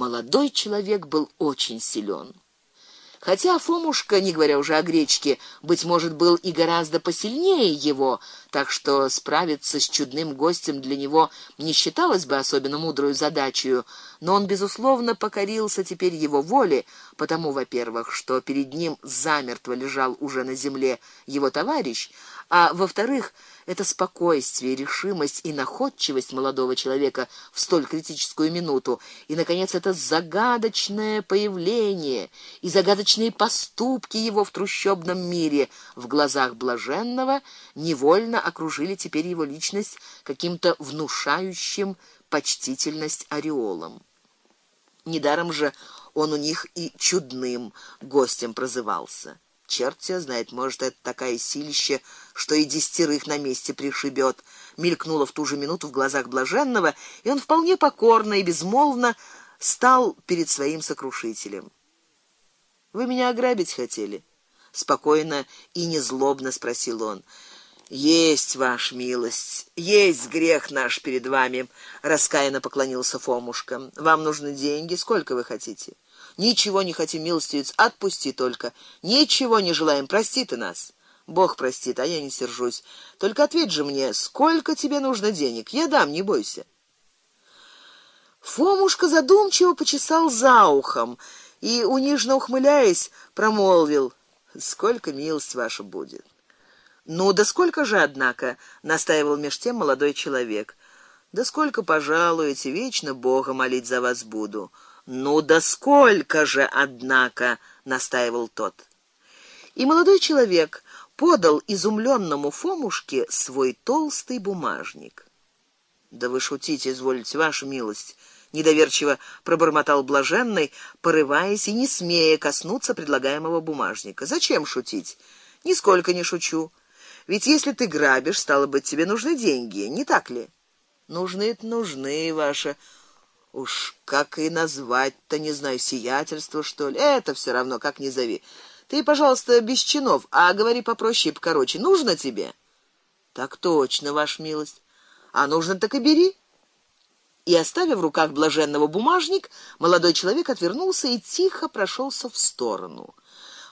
молодой человек был очень силен. Хотя Фомушка, не говоря уже о гречке, быть может, был и гораздо посильнее его, так что справиться с чудным гостем для него не считалось бы особенно мудрой задачей, но он безусловно покорился теперь его воле, потому, во-первых, что перед ним замертво лежал уже на земле его товарищ, а во-вторых, это спокойствие, решимость и находчивость молодого человека в столь критическую минуту, и наконец это загадочное появление и загадочные поступки его в трущобном мире в глазах блаженного невольно окружили теперь его личность каким-то внушающим почтительность ореолом. Недаром же он у них и чудным гостем прозывался. Черт тебя знает, может, это такая силища, что и десятерых на месте пришибет. Мелькнуло в ту же минуту в глазах блаженного, и он вполне покорно и безмолвно стал перед своим сокрушителем. Вы меня ограбить хотели? спокойно и незлобно спросил он. Есть, ваш милость, есть грех наш перед вами, раскаянно поклонился Фомушка. Вам нужны деньги, сколько вы хотите? Ничего не хотим, милостивец, отпусти только. Ничего не желаем, прости ты нас. Бог простит, а я не сержусь. Только ответь же мне, сколько тебе нужно денег? Я дам, не бойся. Фомушка задумчиво почесал за ухом и униженно ухмыляясь промолвил: "Сколько милость ваша будет?" "Ну да сколько же, однако?" настаивал меж тем молодой человек. "Да сколько пожалуете, вечно Бога молить за вас буду. Ну да сколько же, однако, настаивал тот. И молодой человек подал изумленному Фомушке свой толстый бумажник. Да вы шутите, извольте, ваша милость, недоверчиво пробормотал блаженный, порываясь и не смея коснуться предлагаемого бумажника. Зачем шутить? Нисколько не шучу. Ведь если ты грабишь, стало быть, тебе нужны деньги, не так ли? Нужны, нужны, ваша Уж как и назвать-то, не знаю, сиятельство что ли. Это все равно, как ни зови. Ты, пожалуйста, без чинов, а говори попроще и покороче. Нужно тебе? Так точно, ваша милость. А нужно так и бери. И оставив в руках блаженного бумажник, молодой человек отвернулся и тихо прошелся в сторону.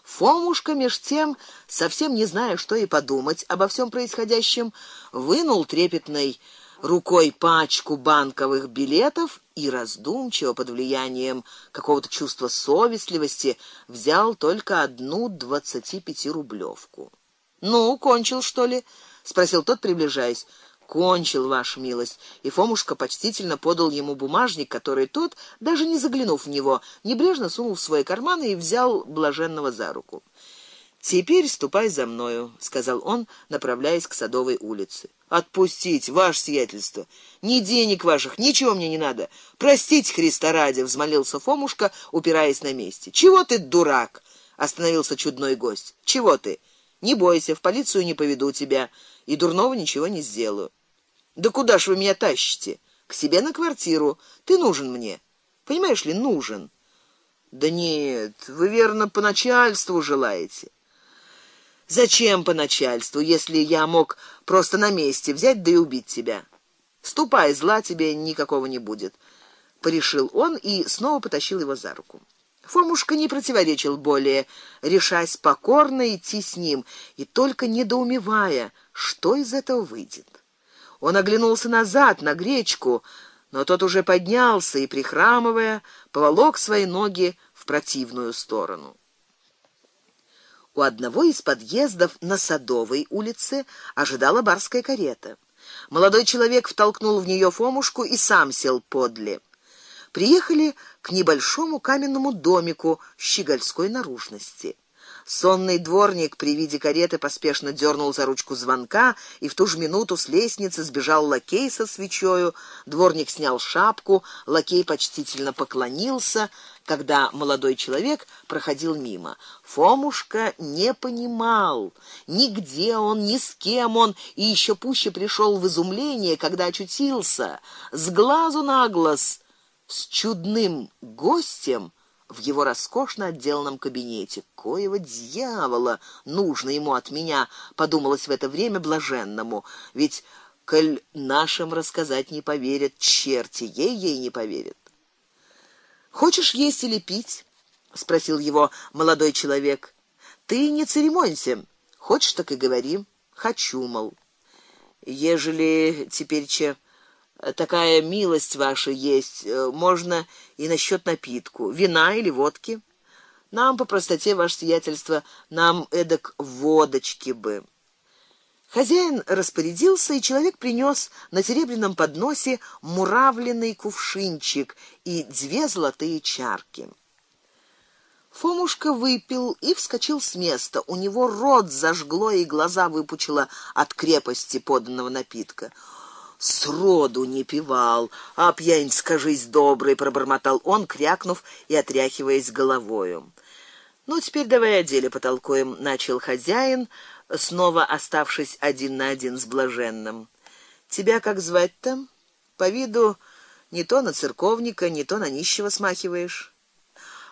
Фомушка меж тем, совсем не зная, что и подумать обо всем происходящем, вынул трепетной рукой пачку банковых билетов и раздумчиво под влиянием какого-то чувства совестливости взял только одну двадцатипятирублевку. Ну, кончил что ли? спросил тот, приближаясь. Кончил, ваша милость. И Фомушка почтительно подал ему бумажник, который тот, даже не заглянув в него, небрежно сунул в свой карман и взял блаженного за руку. Теперь ступай за мною, сказал он, направляясь к Садовой улице. Отпустить, ваше сиятельство. Ни денег ваших, ничего мне не надо. Простите Христа ради, взмолился Фомушка, упираясь на месте. Чего ты, дурак? остановился чудной гость. Чего ты? Не бойся, в полицию не поведу тебя и дурного ничего не сделаю. Да куда ж вы меня тащите? К себе на квартиру. Ты нужен мне. Понимаешь ли, нужен. Да нет, вы верно по начальству желаете. Зачем по начальству, если я мог просто на месте взять да и убить тебя? Ступай, зла тебе никакого не будет, порешил он и снова потащил его за руку. Фомушка не противоречил более, решаясь покорно идти с ним и только недоумевая, что из этого выйдет. Он оглянулся назад на гречку, но тот уже поднялся и прихрамывая поволок свои ноги в противную сторону. У одного из подъездов на Садовой улице ожидала барская карета. Молодой человек втолкнул в нее Фомушку и сам сел подле. Приехали к небольшому каменному домику щегольской наружности. Сонный дворник при виде кареты поспешно дернул за ручку звонка, и в ту же минуту с лестницы сбежал лакей со свечою. Дворник снял шапку, лакей почтительно поклонился, когда молодой человек проходил мимо. Фомушка не понимал, ни где он, ни с кем он, и еще пуще пришел в изумление, когда очутился с глазу на глаз с чудным гостем в его роскошно отделанном кабинете. Коего дьявола нужно ему от меня, подумалось в это время блаженному. Ведь коль нашим рассказать не поверят, черти ей ей не поверят. Хочешь есть или пить? спросил его молодой человек. Ты не церемонься. Хочешь, так и говори. Хочу, мол. Ежели теперьче такая милость ваша есть, э, можно и насчет напитку, вина или водки. Нам по простоте ваше сиятельство, нам эдак водочки бы. Хозяин распорядился, и человек принес на серебряном подносе муравленный кувшинчик и две золотые чарки. Фомушка выпил и вскочил с места. У него рот зажгло и глаза выпучило от крепости поданного напитка. Сроду не пивал, а пьянь, скажись, добрый, пробормотал он, крякнув и отряхиваясь головою. Ну теперь давай о деле потолкуем, начал хозяин, снова оставшись один на один с блаженным. Тебя как звать-то? По виду не то на церковника, не то на нищего смахиваешь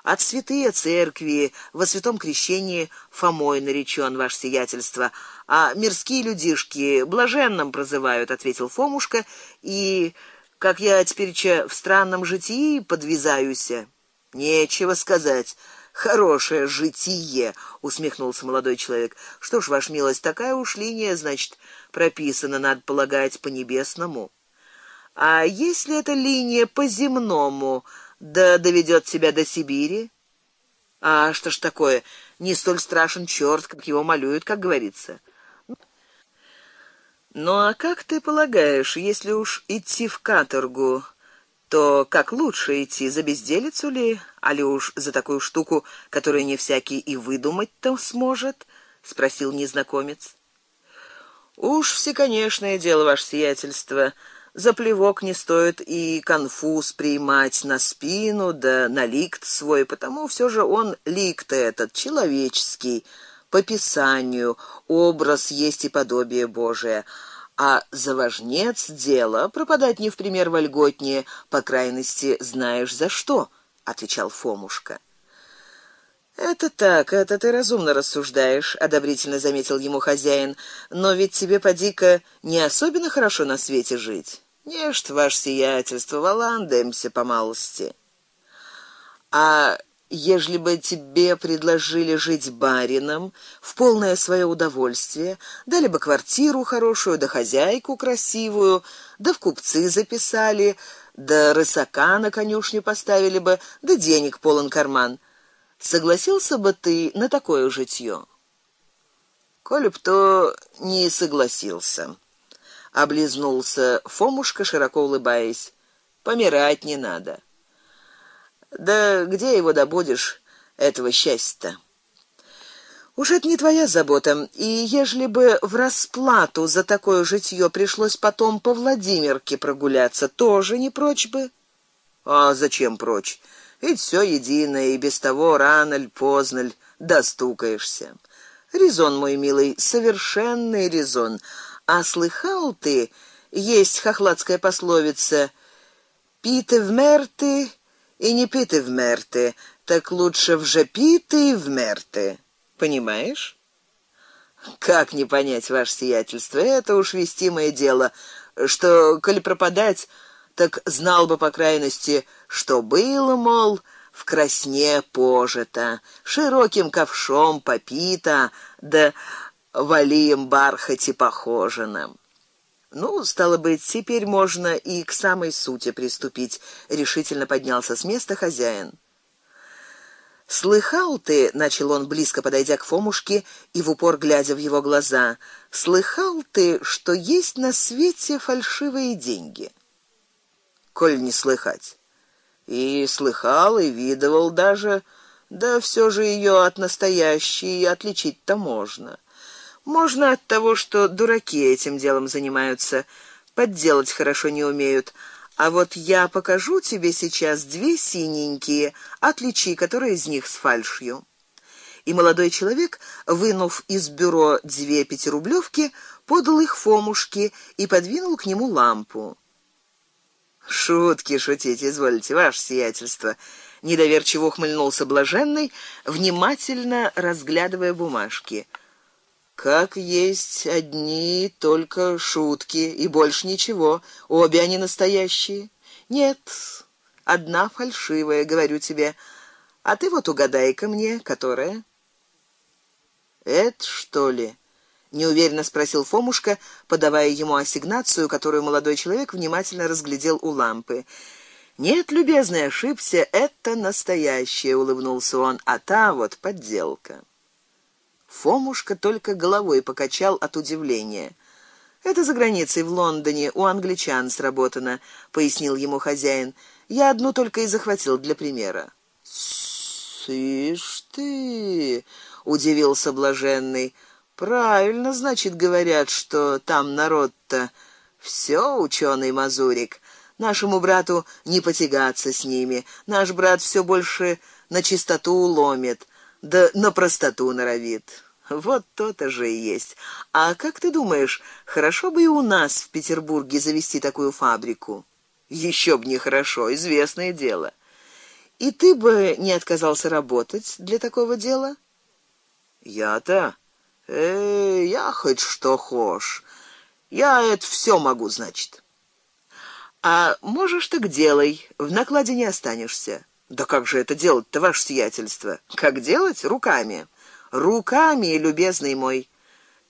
от святые церкви во святом крещении Фомой наречен ваше сиятельство, а мирские людишки блаженным прозывают, ответил Фомушка, и как я теперь в странном житии подвизаюся. Нечего сказать. Хорошее житие, усмехнулся молодой человек. Что ж, ваш милость, такая уж линия, значит, прописана, надо полагать, по небесному. А если эта линия по земному, да доведет тебя до Сибири. А что ж такое? Не столь страшен черт, как его малюют, как говорится. Ну а как ты полагаешь, если уж идти в каторгу, то как лучше идти за безделицу ли, али уж за такую штуку, которую не всякий и выдумать-то сможет? спросил незнакомец. Уж все, конечно, дело ваше сиятельство, за плевок не стоит и конфуз принимать на спину, да на ликт свой, потому все же он ликт этот человеческий, по писанию, образ есть и подобие Божие. А за важнец дело пропадать не в пример вольготнее, по крайности, знаешь за что, отвечал Фомушка. Это так, это ты разумно рассуждаешь, одобрительно заметил ему хозяин. Но ведь тебе поди-ка не особенно хорошо на свете жить. Нечто ваше сиятельство, валандаемся по малости. А ежели бы тебе предложили жить барином в полное свое удовольствие, дали бы квартиру хорошую, да хозяйку красивую, да в купцы записали, да рысака на конюшню поставили бы, да денег полон карман. Согласился бы ты на такое житье? Коли б то не согласился облизнулся Фомушка, широко улыбаясь. Помирать не надо. Да где его добудешь этого счастья-то? Уж это не твоя забота. И ежели бы в расплату за такое житье пришлось потом по Владимирке прогуляться, тоже не прочь бы. А зачем прочь? Ведь все единое, и без того рано или поздно достукаешься. Резон мой милый, совершенный резон. А слыхал ты, есть хохладская пословица: "Пите в мерты и не пите в мерты, так лучше в же пите и в мерты". Понимаешь? Как не понять ваше сиятельство? Это уж вестимое дело, что коли пропадать, так знал бы по крайности, что было, мол, в красне пожито, широким ковшом попито, да валием бархате похожено. Ну, стало быть, теперь можно и к самой сути приступить, решительно поднялся с места хозяин. Слыхал ты, начал он близко подойдя к Фомушке и в упор глядя в его глаза. Слыхал ты, что есть на свете фальшивые деньги? Коль не слыхать. И слыхал, и видывал даже, да все же ее от настоящей отличить-то можно. Можно от того, что дураки этим делом занимаются, подделать хорошо не умеют. А вот я покажу тебе сейчас две синенькие, отличи, которые из них с фальшью. И молодой человек, вынув из бюро две пятирублевки, подал их Фомушке и подвинул к нему лампу. Шутки шутить, извольте, ваше сиятельство. Недоверчиво ухмыльнулся блаженный, внимательно разглядывая бумажки. Как есть одни только шутки и больше ничего. Обе они настоящие. Нет, одна фальшивая, говорю тебе. А ты вот угадай-ка мне, которая? Это что ли? неуверенно спросил Фомушка, подавая ему ассигнацию, которую молодой человек внимательно разглядел у лампы. Нет, любезный, ошибся, это настоящее, улыбнулся он, а та вот подделка. Фомушка только головой покачал от удивления. Это за границей в Лондоне у англичан сработано, пояснил ему хозяин. Я одну только и захватил для примера. Сышь ты, удивился блаженный. Правильно, значит, говорят, что там народ-то все ученый мазурик. Нашему брату не потягаться с ними. Наш брат все больше на чистоту ломит, да на простоту норовит. Вот то-то же и есть. А как ты думаешь, хорошо бы и у нас в Петербурге завести такую фабрику? Еще б не хорошо, известное дело. И ты бы не отказался работать для такого дела? Я-то, э, я хоть что хошь. Я это все могу, значит. А можешь так делай, в накладе не останешься. Да как же это делать-то, ваше сиятельство? Как делать руками? Руками, любезный мой.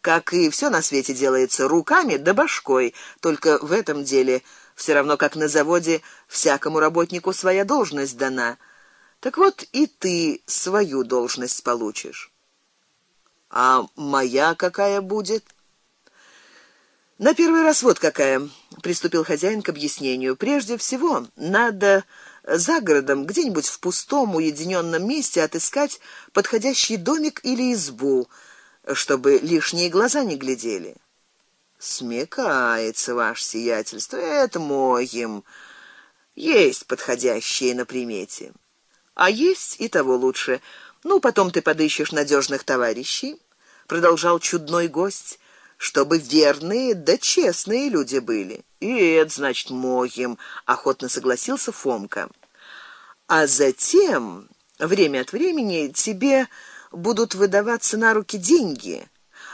Как и все на свете делается руками да башкой, только в этом деле все равно как на заводе всякому работнику своя должность дана. Так вот и ты свою должность получишь. А моя какая будет? На первый раз вот какая, приступил хозяин к объяснению. Прежде всего, надо за городом, где-нибудь в пустом уединенном месте отыскать подходящий домик или избу, чтобы лишние глаза не глядели. Смекается ваше сиятельство, это моим. Есть подходящие на примете. А есть и того лучше. Ну, потом ты подыщешь надежных товарищей, продолжал чудной гость, чтобы верные да честные люди были. И это значит моим, охотно согласился Фомка. А затем время от времени тебе будут выдаваться на руки деньги,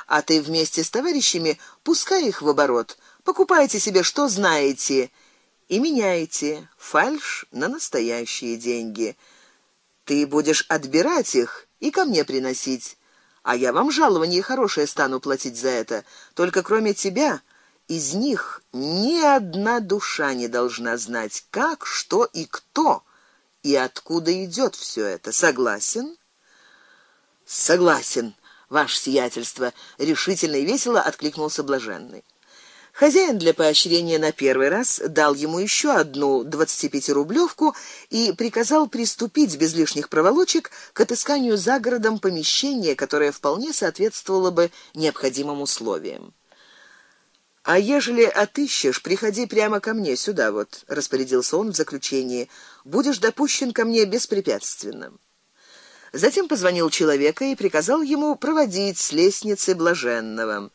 а ты вместе с товарищами пускай их в оборот. Покупайте себе что знаете и меняйте фальшь на настоящие деньги. Ты будешь отбирать их и ко мне приносить, а я вам жалование хорошее стану платить за это. Только кроме тебя из них ни одна душа не должна знать, как, что и кто и откуда идет все это. Согласен? Согласен, ваше сиятельство, решительно и весело откликнулся блаженный. Хозяин для поощрения на первый раз дал ему еще одну двадцатипятирублевку и приказал приступить без лишних проволочек к отысканию за городом помещения, которое вполне соответствовало бы необходимым условиям. А ежели отыщешь, приходи прямо ко мне сюда вот, распорядился он в заключении. Будешь допущен ко мне беспрепятственно. Затем позвонил человека и приказал ему проводить с лестницы блаженного.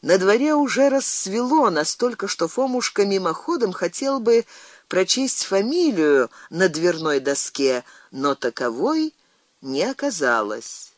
На дворе уже рассвело настолько, что Фомушка мимоходом хотел бы прочесть фамилию на дверной доске, но таковой не оказалось.